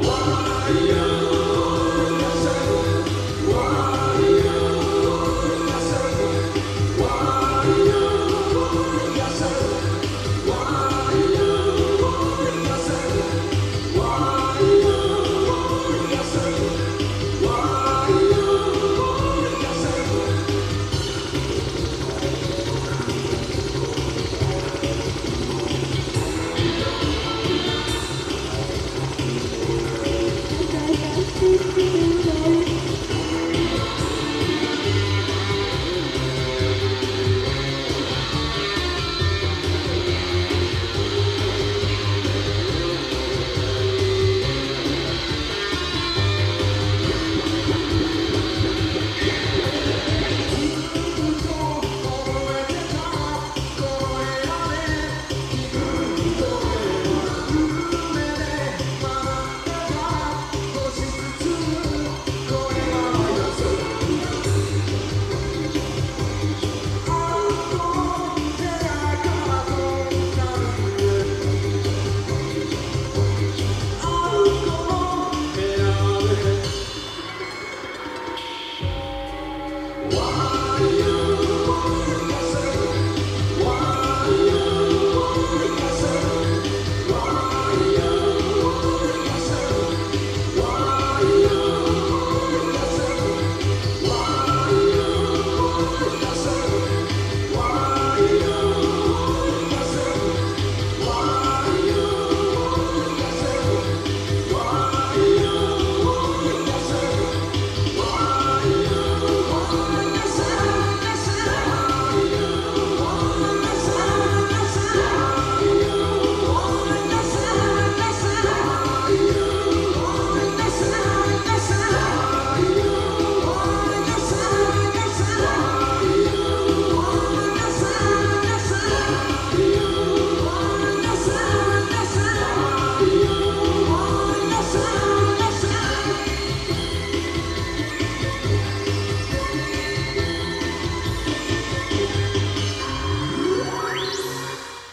Why